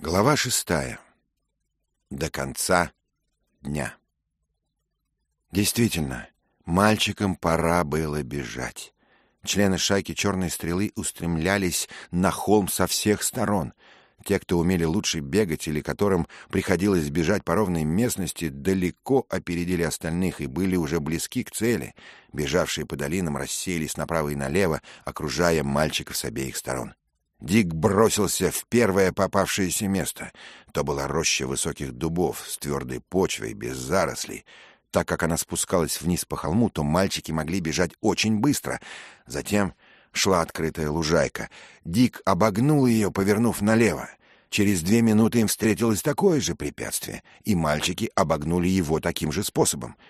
Глава шестая. До конца дня. Действительно, мальчикам пора было бежать. Члены шайки «Черной стрелы» устремлялись на холм со всех сторон. Те, кто умели лучше бегать или которым приходилось бежать по ровной местности, далеко опередили остальных и были уже близки к цели. Бежавшие по долинам рассеялись направо и налево, окружая мальчиков с обеих сторон. Дик бросился в первое попавшееся место. То была роща высоких дубов с твердой почвой, без зарослей. Так как она спускалась вниз по холму, то мальчики могли бежать очень быстро. Затем шла открытая лужайка. Дик обогнул ее, повернув налево. Через две минуты им встретилось такое же препятствие, и мальчики обогнули его таким же способом —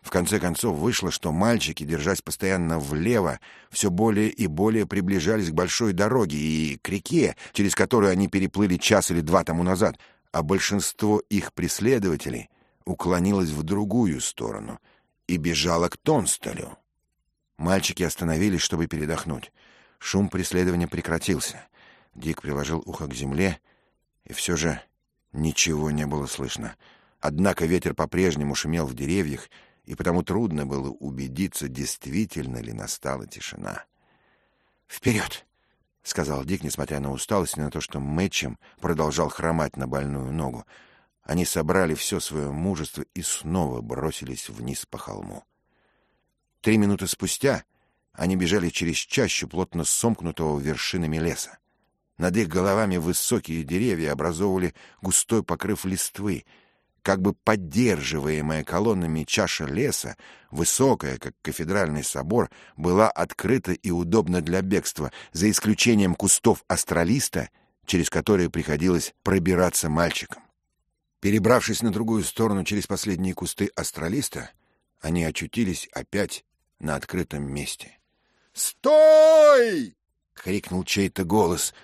в конце концов вышло, что мальчики, держась постоянно влево, все более и более приближались к большой дороге и к реке, через которую они переплыли час или два тому назад, а большинство их преследователей уклонилось в другую сторону и бежало к Тонстолю. Мальчики остановились, чтобы передохнуть. Шум преследования прекратился. Дик приложил ухо к земле, и все же ничего не было слышно. Однако ветер по-прежнему шумел в деревьях, и потому трудно было убедиться, действительно ли настала тишина. «Вперед!» — сказал Дик, несмотря на усталость и на то, что Мэтчем продолжал хромать на больную ногу. Они собрали все свое мужество и снова бросились вниз по холму. Три минуты спустя они бежали через чащу плотно сомкнутого вершинами леса. Над их головами высокие деревья образовывали густой покрыв листвы — как бы поддерживаемая колоннами чаша леса, высокая, как кафедральный собор, была открыта и удобна для бегства, за исключением кустов астралиста, через которые приходилось пробираться мальчикам. Перебравшись на другую сторону через последние кусты астралиста, они очутились опять на открытом месте. «Стой!» — крикнул чей-то голос,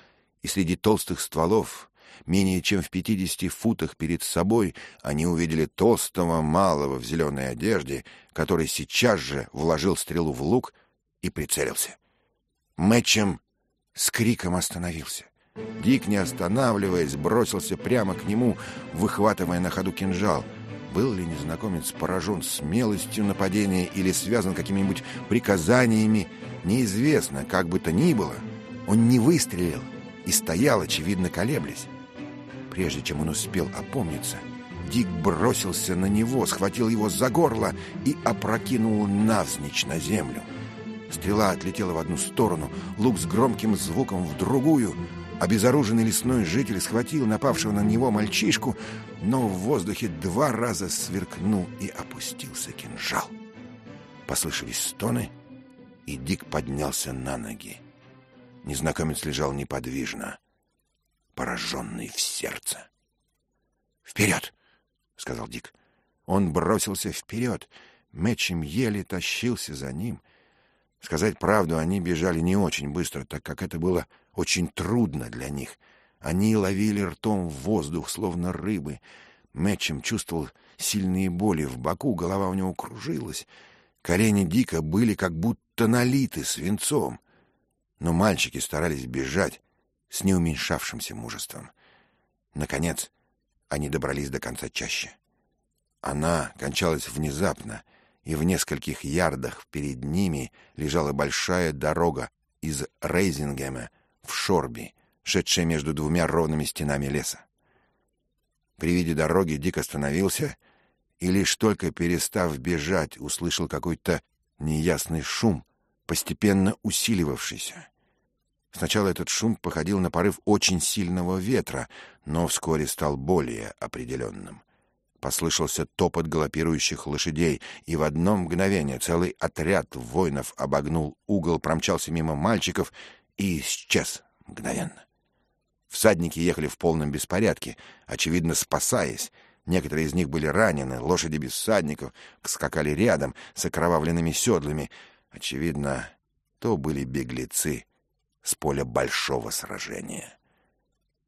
и среди толстых стволов Менее чем в пятидесяти футах перед собой они увидели толстого малого в зеленой одежде, который сейчас же вложил стрелу в лук и прицелился. Мэтчем с криком остановился. Дик, не останавливаясь, бросился прямо к нему, выхватывая на ходу кинжал. Был ли незнакомец поражен смелостью нападения или связан какими-нибудь приказаниями, неизвестно, как бы то ни было. Он не выстрелил и стоял, очевидно, колеблясь. Прежде чем он успел опомниться, Дик бросился на него, схватил его за горло и опрокинул навзничь на землю. Стрела отлетела в одну сторону, лук с громким звуком в другую. Обезоруженный лесной житель схватил напавшего на него мальчишку, но в воздухе два раза сверкнул и опустился кинжал. Послышались стоны, и Дик поднялся на ноги. Незнакомец лежал неподвижно пораженный в сердце. «Вперед!» — сказал Дик. Он бросился вперед. Мэтчем еле тащился за ним. Сказать правду, они бежали не очень быстро, так как это было очень трудно для них. Они ловили ртом в воздух, словно рыбы. Мэтчем чувствовал сильные боли в боку, голова у него кружилась. Колени Дика были как будто налиты свинцом. Но мальчики старались бежать, с неуменьшавшимся мужеством. Наконец, они добрались до конца чаще. Она кончалась внезапно, и в нескольких ярдах перед ними лежала большая дорога из Рейзингема в Шорби, шедшая между двумя ровными стенами леса. При виде дороги Дик остановился и, лишь только перестав бежать, услышал какой-то неясный шум, постепенно усиливавшийся. Сначала этот шум походил на порыв очень сильного ветра, но вскоре стал более определенным. Послышался топот галопирующих лошадей, и в одно мгновение целый отряд воинов обогнул угол, промчался мимо мальчиков и исчез мгновенно. Всадники ехали в полном беспорядке, очевидно, спасаясь. Некоторые из них были ранены, лошади без всадников скакали рядом с окровавленными седлами. Очевидно, то были беглецы — с поля большого сражения.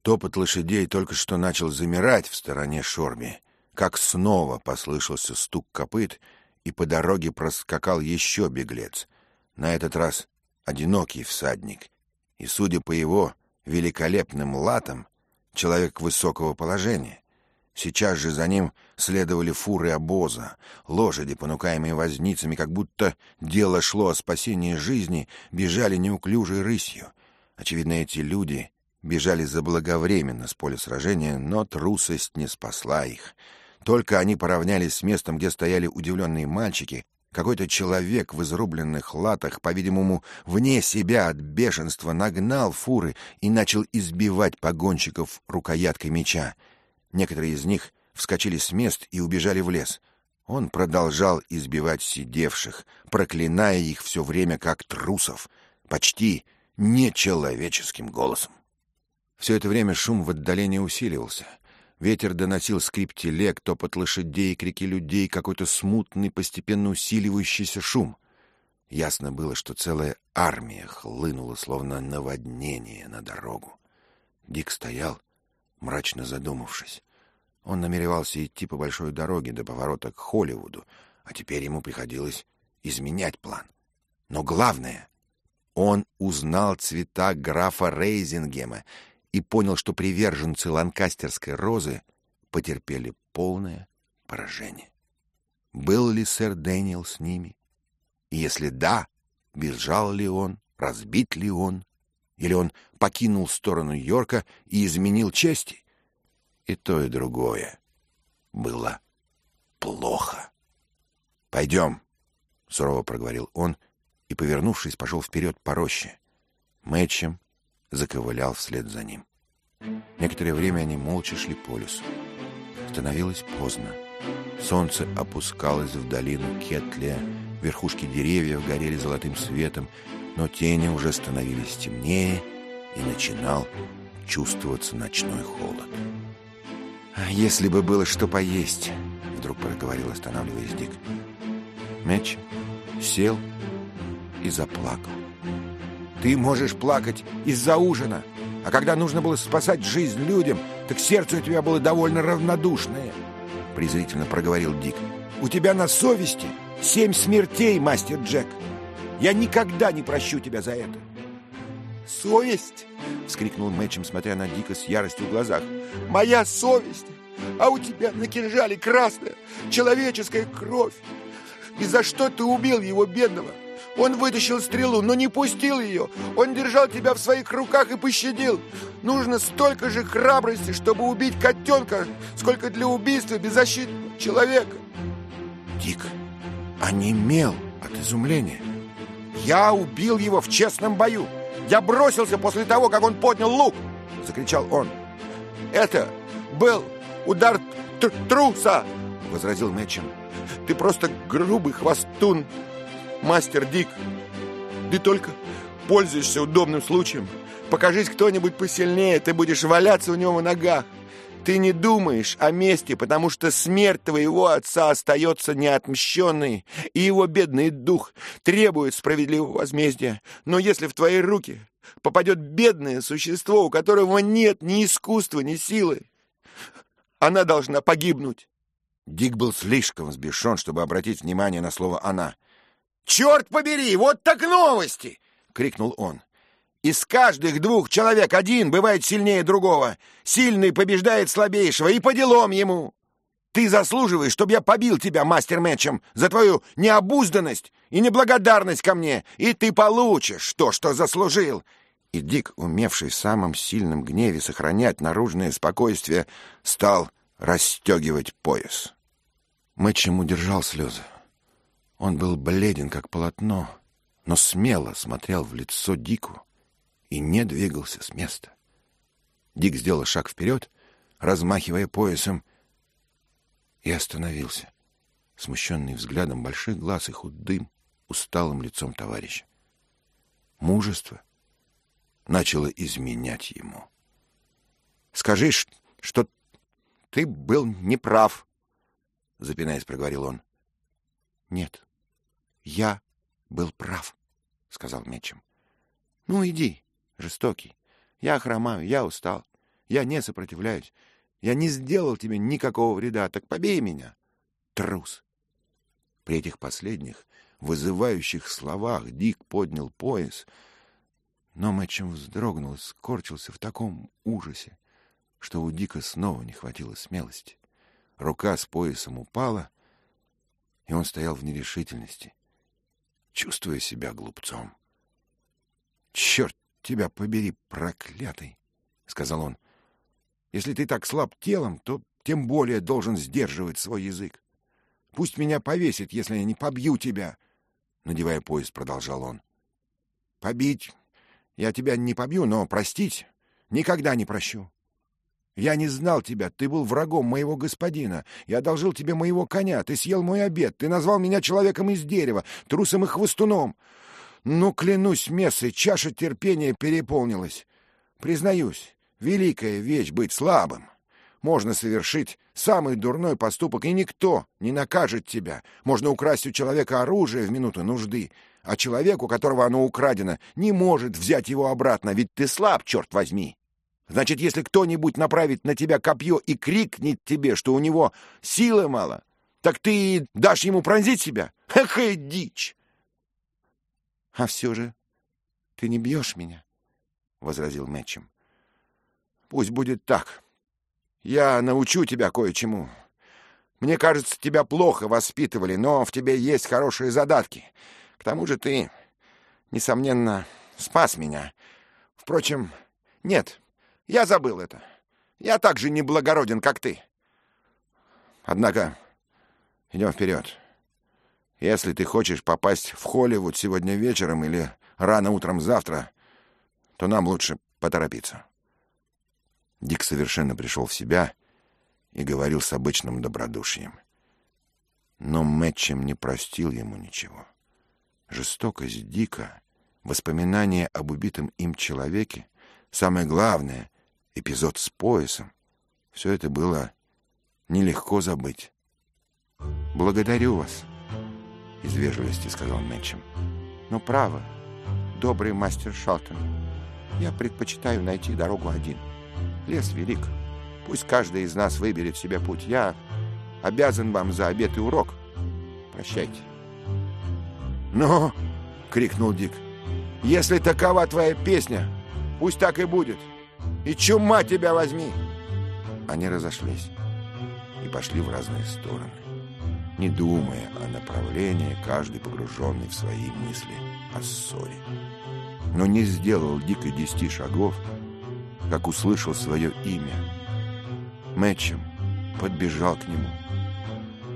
Топот лошадей только что начал замирать в стороне Шорби, как снова послышался стук копыт, и по дороге проскакал еще беглец, на этот раз одинокий всадник, и, судя по его великолепным латам, человек высокого положения. Сейчас же за ним следовали фуры обоза, лошади, понукаемые возницами, как будто дело шло о спасении жизни, бежали неуклюжей рысью. Очевидно, эти люди бежали заблаговременно с поля сражения, но трусость не спасла их. Только они поравнялись с местом, где стояли удивленные мальчики, какой-то человек в изрубленных латах, по-видимому, вне себя от бешенства, нагнал фуры и начал избивать погонщиков рукояткой меча. Некоторые из них вскочили с мест и убежали в лес. Он продолжал избивать сидевших, проклиная их все время как трусов, почти нечеловеческим голосом. Все это время шум в отдалении усиливался. Ветер доносил скрип телег, топот лошадей, крики людей, какой-то смутный, постепенно усиливающийся шум. Ясно было, что целая армия хлынула, словно наводнение на дорогу. Дик стоял, мрачно задумавшись. Он намеревался идти по большой дороге до поворота к Холливуду, а теперь ему приходилось изменять план. Но главное, он узнал цвета графа Рейзингема и понял, что приверженцы ланкастерской розы потерпели полное поражение. Был ли сэр Дэниел с ними? И если да, бежал ли он, разбит ли он, или он покинул сторону Йорка и изменил чести? И то, и другое было плохо. «Пойдем», — сурово проговорил он, и, повернувшись, пошел вперед по роще. Мэтчем заковылял вслед за ним. Некоторое время они молча шли по лесу. Становилось поздно. Солнце опускалось в долину Кетлия, верхушки деревьев горели золотым светом, но тени уже становились темнее, и начинал чувствоваться ночной холод. «А «Если бы было что поесть», — вдруг проговорил, останавливаясь Дик. Мэтч сел и заплакал. «Ты можешь плакать из-за ужина, а когда нужно было спасать жизнь людям, так сердце у тебя было довольно равнодушное», — презрительно проговорил Дик. «У тебя на совести семь смертей, мастер Джек. Я никогда не прощу тебя за это». «Совесть!» — вскрикнул Мэтчем, смотря на Дика с яростью в глазах. «Моя совесть! А у тебя на кинжале красная человеческая кровь! И за что ты убил его, бедного? Он вытащил стрелу, но не пустил ее. Он держал тебя в своих руках и пощадил. Нужно столько же храбрости, чтобы убить котенка, сколько для убийства беззащитного человека. Дик онемел от изумления. Я убил его в честном бою. Я бросился после того, как он поднял лук!» — закричал он. «Это был удар труса!» — возразил Мэтчем. «Ты просто грубый хвостун, мастер Дик. Ты только пользуешься удобным случаем. Покажись кто-нибудь посильнее, ты будешь валяться у него в ногах. Ты не думаешь о мести, потому что смерть твоего отца остается неотмщенной, и его бедный дух требует справедливого возмездия. Но если в твои руки попадет бедное существо, у которого нет ни искусства, ни силы, она должна погибнуть. Дик был слишком взбешен, чтобы обратить внимание на слово «она». «Черт побери, вот так новости!» — крикнул он. Из каждых двух человек один бывает сильнее другого. Сильный побеждает слабейшего, и по делам ему. Ты заслуживаешь, чтобы я побил тебя мастер-мэтчем за твою необузданность и неблагодарность ко мне, и ты получишь то, что заслужил». И Дик, умевший в самом сильном гневе сохранять наружное спокойствие, стал расстегивать пояс. Мэтчем удержал слезы. Он был бледен, как полотно, но смело смотрел в лицо Дику и не двигался с места. Дик сделал шаг вперед, размахивая поясом, и остановился, смущенный взглядом больших глаз и худым, усталым лицом товарища. Мужество начало изменять ему. «Скажи, что ты был неправ», — запинаясь, проговорил он. «Нет, я был прав», — сказал Мечем. «Ну, иди, жестокий. Я хромаю, я устал. Я не сопротивляюсь. Я не сделал тебе никакого вреда, так побей меня. Трус. При этих последних, вызывающих словах Дик поднял пояс, но Мэтчем вздрогнул и скорчился в таком ужасе, что у Дика снова не хватило смелости. Рука с поясом упала, и он стоял в нерешительности, чувствуя себя глупцом. «Черт тебя побери, проклятый!» — сказал он. «Если ты так слаб телом, то тем более должен сдерживать свой язык. Пусть меня повесит, если я не побью тебя!» Надевая пояс, продолжал он. «Побить я тебя не побью, но простить никогда не прощу. Я не знал тебя, ты был врагом моего господина. Я одолжил тебе моего коня, ты съел мой обед, ты назвал меня человеком из дерева, трусом и хвостуном. Ну, клянусь мессой, чаша терпения переполнилась. Признаюсь, великая вещь быть слабым. Можно совершить самый дурной поступок, и никто не накажет тебя. Можно украсть у человека оружие в минуту нужды, а человек, у которого оно украдено, не может взять его обратно, ведь ты слаб, черт возьми. Значит, если кто-нибудь направит на тебя копье и крикнет тебе, что у него силы мало, так ты дашь ему пронзить себя? Какая дичь! — А все же ты не бьешь меня, — возразил Мэтчем. — Пусть будет так. Я научу тебя кое-чему. Мне кажется, тебя плохо воспитывали, но в тебе есть хорошие задатки. К тому же ты, несомненно, спас меня. Впрочем, нет, — я забыл это. Я так же неблагороден, как ты. Однако, идем вперед. Если ты хочешь попасть в Холливуд сегодня вечером или рано утром завтра, то нам лучше поторопиться. Дик совершенно пришел в себя и говорил с обычным добродушием. Но Мэтчем не простил ему ничего. Жестокость Дика, воспоминания об убитом им человеке, самое главное, эпизод с поясом. Все это было нелегко забыть. «Благодарю вас», — из вежливости сказал Мэтчем. «Но право, добрый мастер Шалтон, я предпочитаю найти дорогу один. Лес велик. Пусть каждый из нас выберет себе путь. Я обязан вам за обед и урок. Прощайте». «Ну!» — крикнул Дик. «Если такова твоя песня, пусть так и будет». И чума тебя возьми!» Они разошлись и пошли в разные стороны, не думая о направлении, каждый погруженный в свои мысли о ссоре. Но не сделал Дик и десяти шагов, как услышал свое имя. Мэтчем подбежал к нему.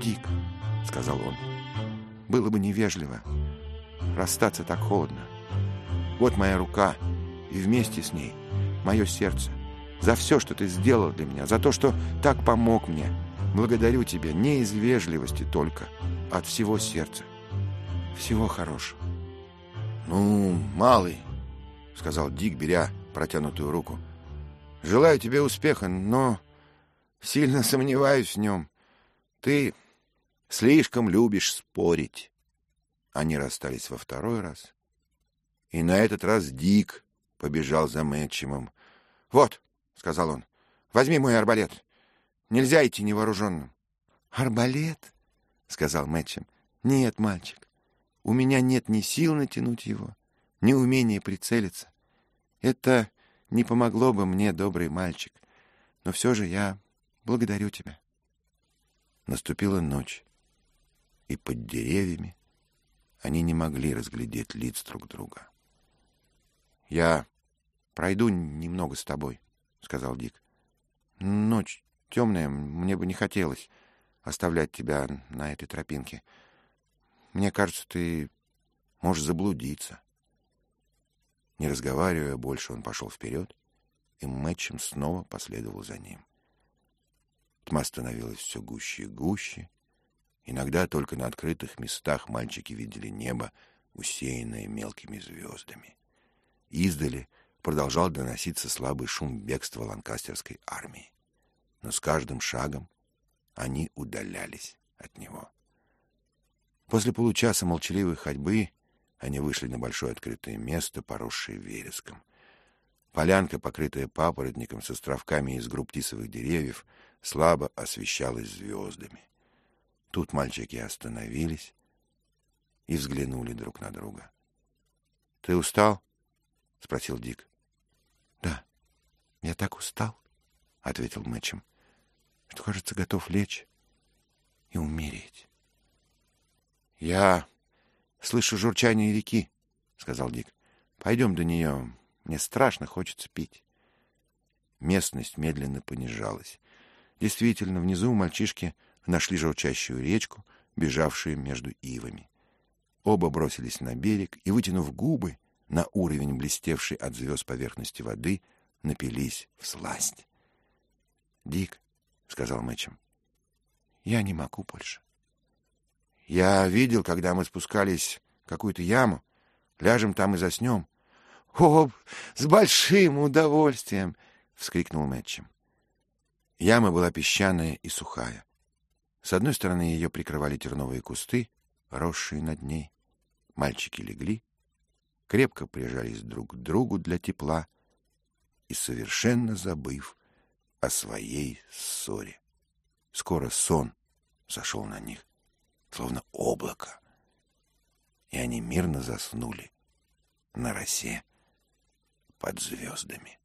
«Дик», — сказал он, — «было бы невежливо расстаться так холодно. Вот моя рука, и вместе с ней мое сердце, за все, что ты сделал для меня, за то, что так помог мне. Благодарю тебя не из вежливости только, а от всего сердца. Всего хорошего. — Ну, малый, — сказал Дик, беря протянутую руку, — желаю тебе успеха, но сильно сомневаюсь в нем. Ты слишком любишь спорить. Они расстались во второй раз. И на этот раз Дик побежал за Мэтчемом. — Вот, — сказал он, — возьми мой арбалет. Нельзя идти невооруженным. — Арбалет? — сказал Мэтчем. — Нет, мальчик, у меня нет ни сил натянуть его, ни умения прицелиться. Это не помогло бы мне, добрый мальчик, но все же я благодарю тебя. Наступила ночь, и под деревьями они не могли разглядеть лиц друг друга. Я пройду немного с тобой, — сказал Дик. — Ночь темная, мне бы не хотелось оставлять тебя на этой тропинке. Мне кажется, ты можешь заблудиться. Не разговаривая больше, он пошел вперед, и Мэтчем снова последовал за ним. Тьма становилась все гуще и гуще. Иногда только на открытых местах мальчики видели небо, усеянное мелкими звездами. Издали — продолжал доноситься слабый шум бегства ланкастерской армии. Но с каждым шагом они удалялись от него. После получаса молчаливой ходьбы они вышли на большое открытое место, поросшее вереском. Полянка, покрытая папоротником с островками из групп тисовых деревьев, слабо освещалась звездами. Тут мальчики остановились и взглянули друг на друга. — Ты устал? — спросил Дик. — Да, я так устал, — ответил Мэтчем, — что, кажется, готов лечь и умереть. — Я слышу журчание реки, — сказал Дик. — Пойдем до нее. Мне страшно хочется пить. Местность медленно понижалась. Действительно, внизу мальчишки нашли журчащую речку, бежавшую между ивами. Оба бросились на берег и, вытянув губы на уровень блестевшей от звезд поверхности воды, напились в сласть. — Дик, — сказал Мэтчем, — я не могу больше. Я видел, когда мы спускались в какую-то яму. Ляжем там и заснем. — О, с большим удовольствием! — вскрикнул Мэтчем. Яма была песчаная и сухая. С одной стороны ее прикрывали терновые кусты, росшие над ней. Мальчики легли, крепко прижались друг к другу для тепла и, совершенно забыв о своей ссоре. Скоро сон сошел на них, словно облако, и они мирно заснули на росе под звездами.